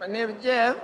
My name is Jeff.